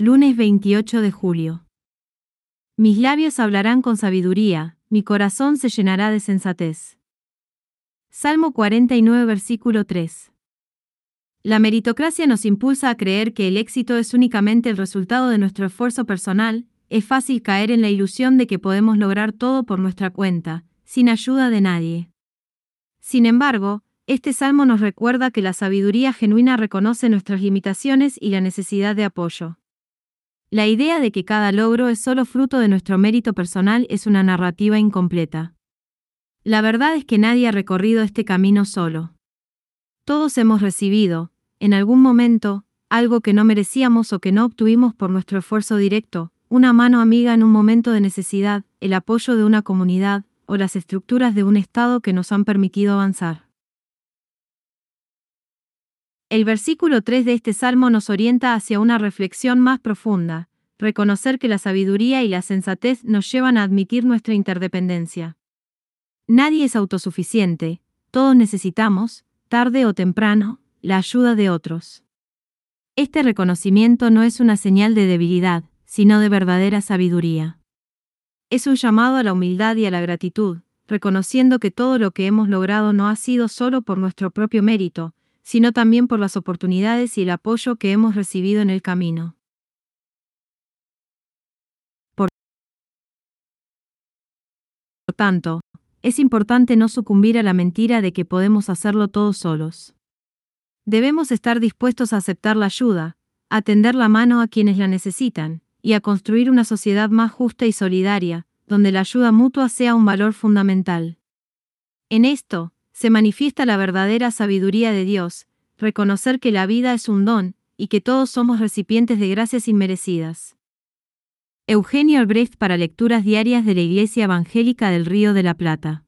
Lunes 28 de julio. Mis labios hablarán con sabiduría, mi corazón se llenará de sensatez. Salmo 49, versículo 3. La meritocracia nos impulsa a creer que el éxito es únicamente el resultado de nuestro esfuerzo personal, es fácil caer en la ilusión de que podemos lograr todo por nuestra cuenta, sin ayuda de nadie. Sin embargo, este salmo nos recuerda que la sabiduría genuina reconoce nuestras limitaciones y la necesidad de apoyo. La idea de que cada logro es solo fruto de nuestro mérito personal es una narrativa incompleta. La verdad es que nadie ha recorrido este camino solo. Todos hemos recibido, en algún momento, algo que no merecíamos o que no obtuvimos por nuestro esfuerzo directo, una mano amiga en un momento de necesidad, el apoyo de una comunidad, o las estructuras de un Estado que nos han permitido avanzar. El versículo 3 de este salmo nos orienta hacia una reflexión más profunda, reconocer que la sabiduría y la sensatez nos llevan a admitir nuestra interdependencia. Nadie es autosuficiente, todos necesitamos, tarde o temprano, la ayuda de otros. Este reconocimiento no es una señal de debilidad, sino de verdadera sabiduría. Es un llamado a la humildad y a la gratitud, reconociendo que todo lo que hemos logrado no ha sido solo por nuestro propio mérito, sino también por las oportunidades y el apoyo que hemos recibido en el camino. Tanto, es importante no sucumbir a la mentira de que podemos hacerlo todos solos. Debemos estar dispuestos a aceptar la ayuda, a tender la mano a quienes la necesitan, y a construir una sociedad más justa y solidaria, donde la ayuda mutua sea un valor fundamental. En esto, se manifiesta la verdadera sabiduría de Dios, reconocer que la vida es un don, y que todos somos recipientes de gracias inmerecidas. Eugenio Albrecht para lecturas diarias de la Iglesia Evangélica del Río de la Plata.